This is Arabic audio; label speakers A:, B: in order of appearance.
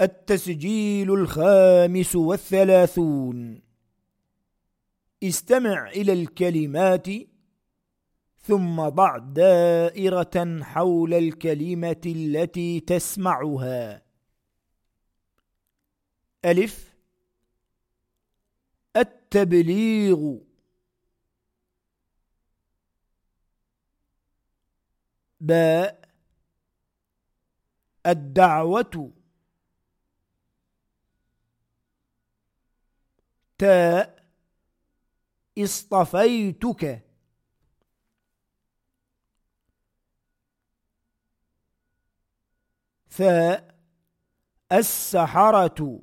A: التسجيل الخامس والثلاثون. استمع إلى الكلمات ثم ضع دائرة حول الكلمة التي تسمعها. ألف. التبليغ. باء. الدعوة. تاء اصطفيتك. ثاء السحرة